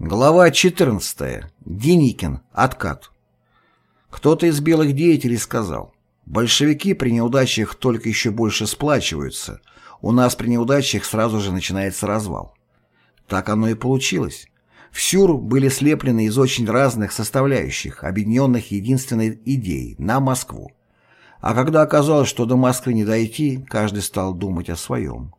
Глава 14. Деникин. Откат. Кто-то из белых деятелей сказал, большевики при неудачах только еще больше сплачиваются, у нас при неудачах сразу же начинается развал. Так оно и получилось. В СЮР были слеплены из очень разных составляющих, объединенных единственной идеей – на Москву. А когда оказалось, что до Москвы не дойти, каждый стал думать о своем.